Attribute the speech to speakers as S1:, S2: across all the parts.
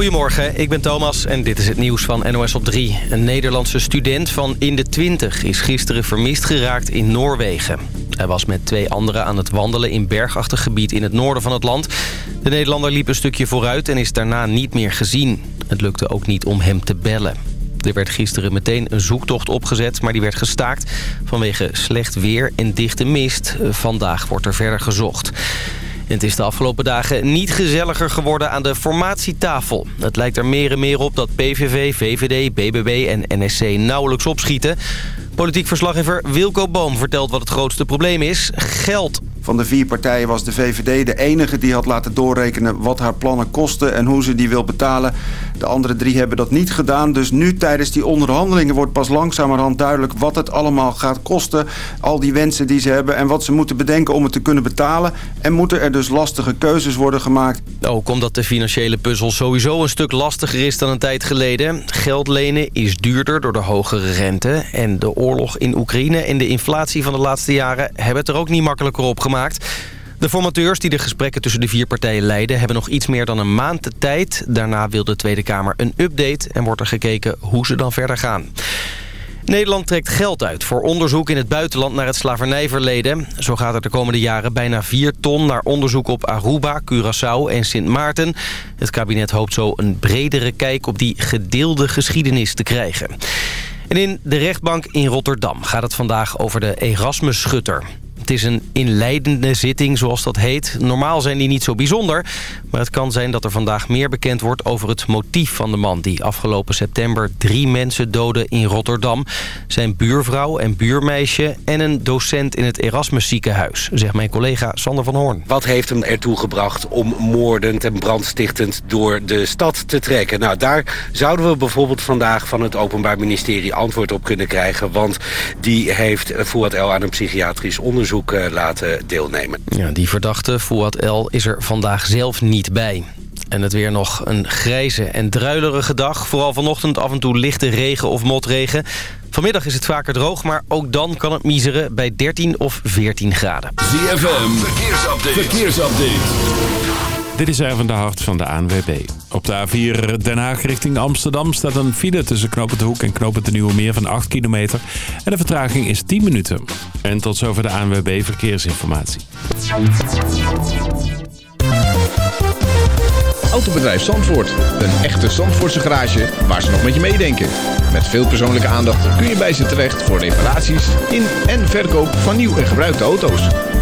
S1: Goedemorgen, ik ben Thomas en dit is het nieuws van NOS op 3. Een Nederlandse student van in de 20 is gisteren vermist geraakt in Noorwegen. Hij was met twee anderen aan het wandelen in bergachtig gebied in het noorden van het land. De Nederlander liep een stukje vooruit en is daarna niet meer gezien. Het lukte ook niet om hem te bellen. Er werd gisteren meteen een zoektocht opgezet, maar die werd gestaakt vanwege slecht weer en dichte mist. Vandaag wordt er verder gezocht. Het is de afgelopen dagen niet gezelliger geworden aan de formatietafel. Het lijkt er meer en meer op dat PVV, VVD, BBB en NSC nauwelijks opschieten. Politiek verslaggever Wilco Boom vertelt wat het grootste probleem is. Geld.
S2: Van de vier partijen was de VVD de enige die had laten doorrekenen wat haar plannen kosten en hoe ze die wil betalen. De andere drie hebben dat niet gedaan. Dus nu tijdens die onderhandelingen wordt pas langzamerhand duidelijk wat het allemaal gaat kosten. Al die wensen die ze hebben en wat ze moeten bedenken om het te kunnen betalen. En moeten er dus lastige keuzes worden gemaakt.
S1: Ook omdat de financiële puzzel sowieso een stuk lastiger is dan een tijd geleden. Geld lenen is duurder door de hogere rente. En de oorlog in Oekraïne en de inflatie van de laatste jaren hebben het er ook niet makkelijker op gemaakt. De formateurs die de gesprekken tussen de vier partijen leiden... hebben nog iets meer dan een maand de tijd. Daarna wil de Tweede Kamer een update... en wordt er gekeken hoe ze dan verder gaan. Nederland trekt geld uit voor onderzoek in het buitenland naar het slavernijverleden. Zo gaat er de komende jaren bijna 4 ton naar onderzoek op Aruba, Curaçao en Sint Maarten. Het kabinet hoopt zo een bredere kijk op die gedeelde geschiedenis te krijgen. En in de rechtbank in Rotterdam gaat het vandaag over de Erasmus-schutter. Het is een inleidende zitting, zoals dat heet. Normaal zijn die niet zo bijzonder. Maar het kan zijn dat er vandaag meer bekend wordt over het motief van de man... die afgelopen september drie mensen doodde in Rotterdam. Zijn buurvrouw en buurmeisje en een docent in het Erasmus ziekenhuis... zegt mijn collega Sander van Hoorn.
S3: Wat heeft hem ertoe gebracht om moordend en brandstichtend door de stad te trekken? Nou, daar zouden we bijvoorbeeld vandaag van het Openbaar Ministerie antwoord op kunnen krijgen. Want die heeft Fouad El aan een psychiatrisch onderzoek eh, laten deelnemen.
S1: Ja, die verdachte, Fouad El, is er vandaag zelf niet bij. En het weer nog een grijze en druilerige dag. Vooral vanochtend af en toe lichte regen of motregen. Vanmiddag is het vaker droog, maar ook dan kan het miseren bij 13 of 14 graden.
S4: ZFM, verkeersupdate. verkeersupdate. Dit is even de hart van de ANWB. Op de A4 Den Haag richting Amsterdam staat een file tussen Knopen de Hoek en Knopen de Nieuwe Meer van 8 kilometer. En de vertraging is 10 minuten. En tot zover de ANWB Verkeersinformatie.
S5: Autobedrijf Zandvoort. Een echte Zandvoortse garage waar ze nog met je meedenken. Met veel persoonlijke aandacht kun je bij ze terecht voor reparaties in en verkoop van nieuw en gebruikte auto's.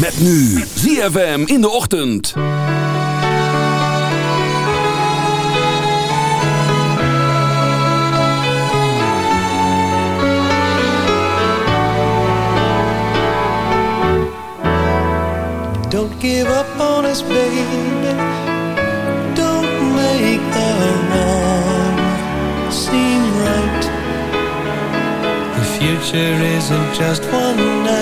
S4: Met nu ZFM in de ochtend.
S6: Don't give up on us, baby. Don't make the wrong seem right. The future isn't just one night.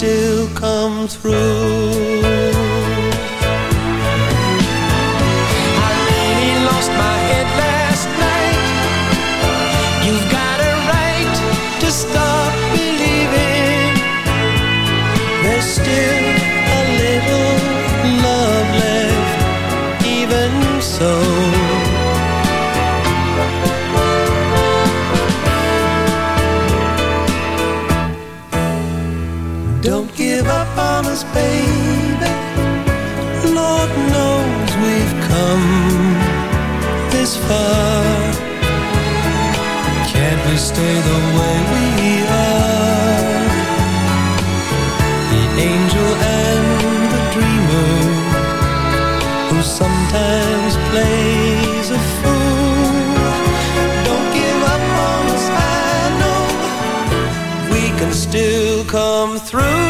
S7: still come through. Don't give up on us, baby. Lord knows we've come this far. Can't we stay the way we are? through.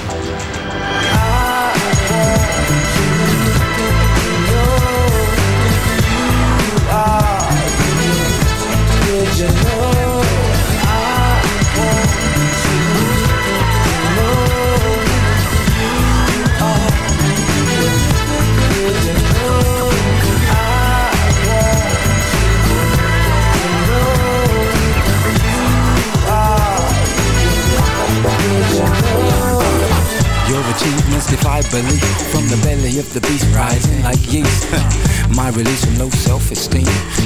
S8: I release from no self-esteem.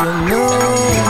S9: you know.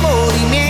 S10: movimiento.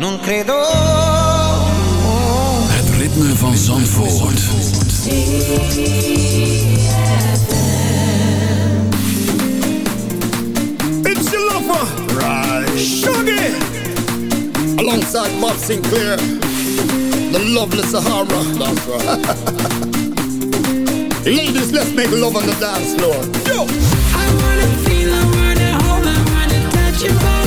S10: Non credo
S11: Het ritme van Zandvoort.
S12: It's your lover, right? Shuggy, alongside Bob Sinclair, the lovely Sahara. That's right. Ladies, let's make love on the dance floor. Yo.
S6: I wanna feel, I wanna hold, I wanna touch your body.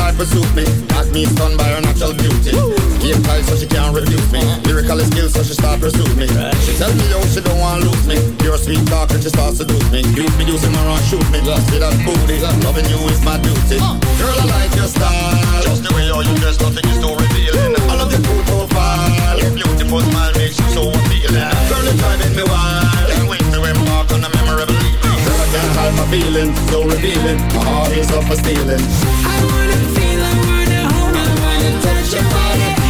S12: Cute to type of suit me. Got me stunned by her natural beauty. Game tight so she can't refuse me. Lyrical skills so she start pursue me. She tell me how she don't want lose me. Pure sweet talk and she start seduce me. You be using my run shoot me. Just see that booty. Loving you is my duty. Girl I like your style. Just the way how you dress, nothing is so revealing. I love your cool profile. Your beautiful smile makes you so appealing. Girl it's driving me wild. Can't wait to embark on a memorable can't hide my feelings, so revealing. My heart is up for stealing.
S6: I wanna feel, I wanna hold, I wanna touch your body.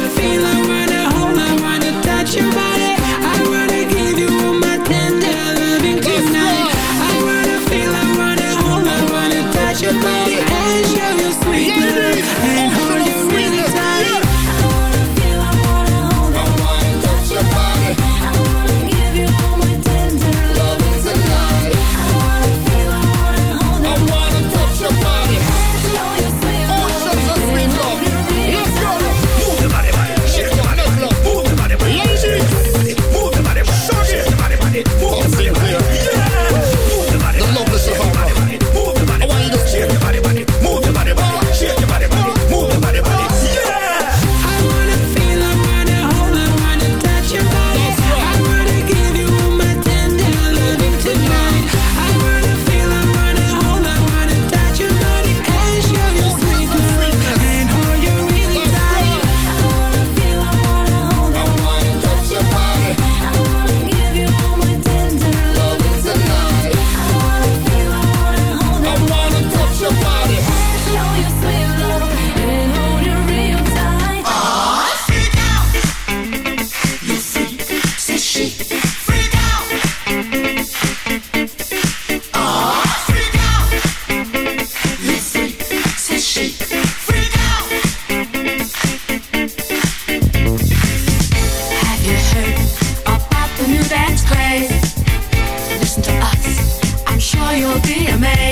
S13: be.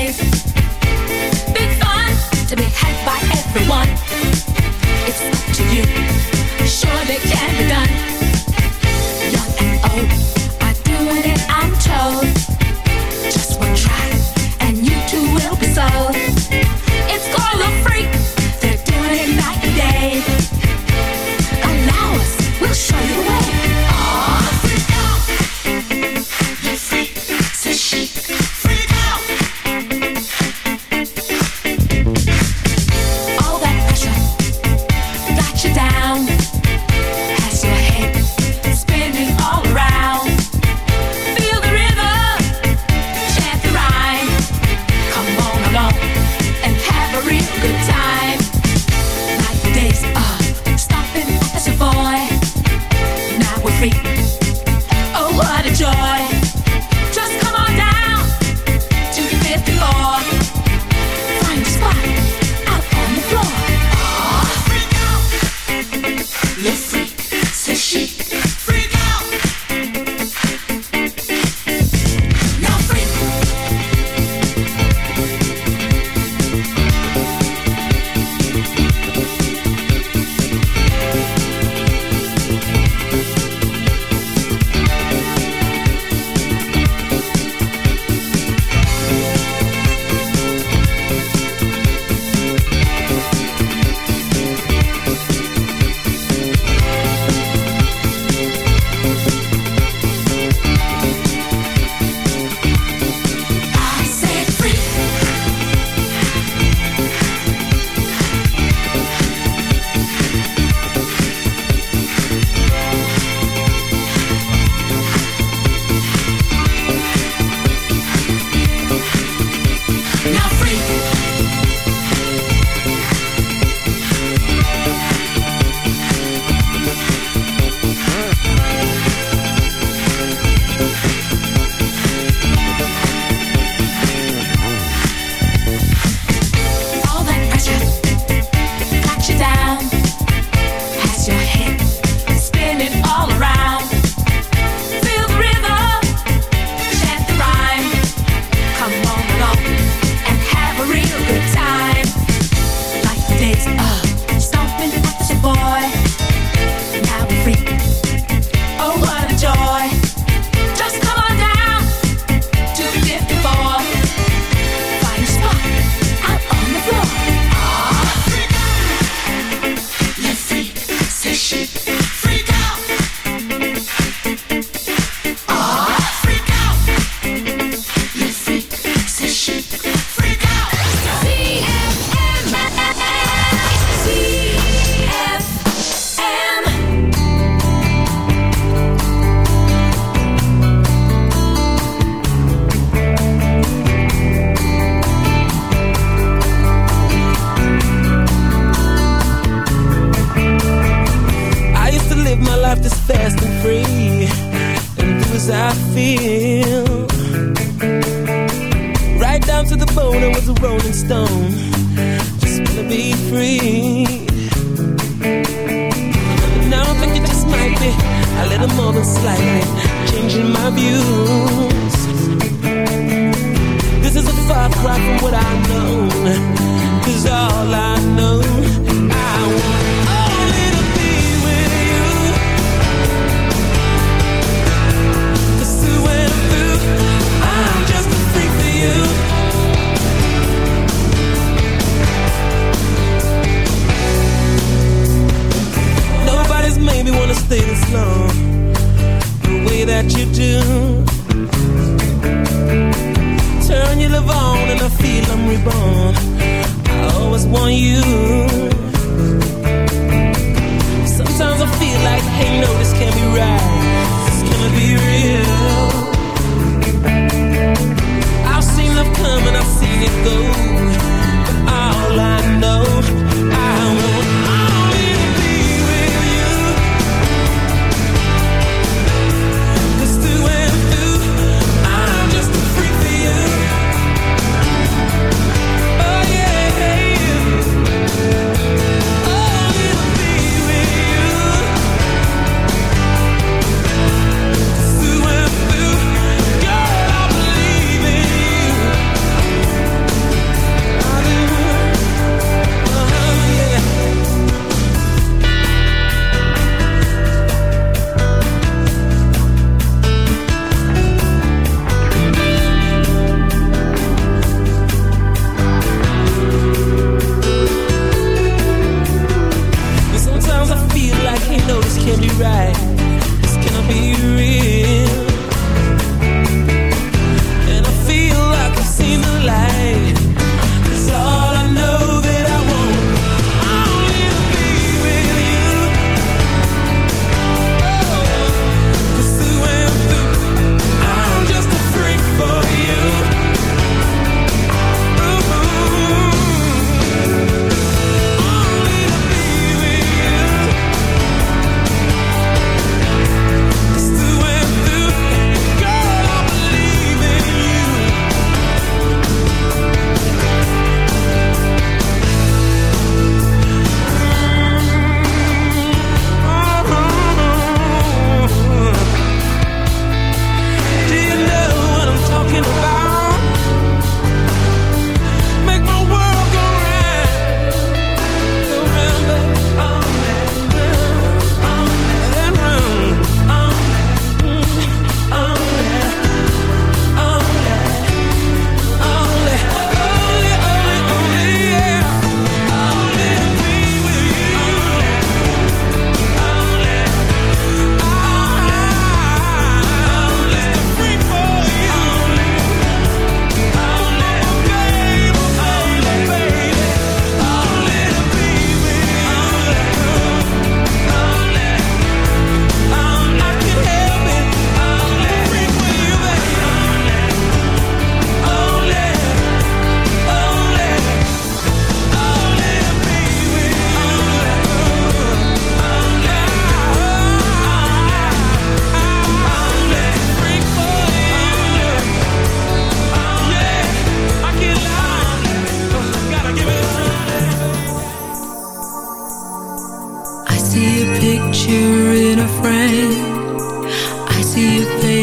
S13: you.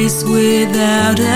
S14: place
S9: without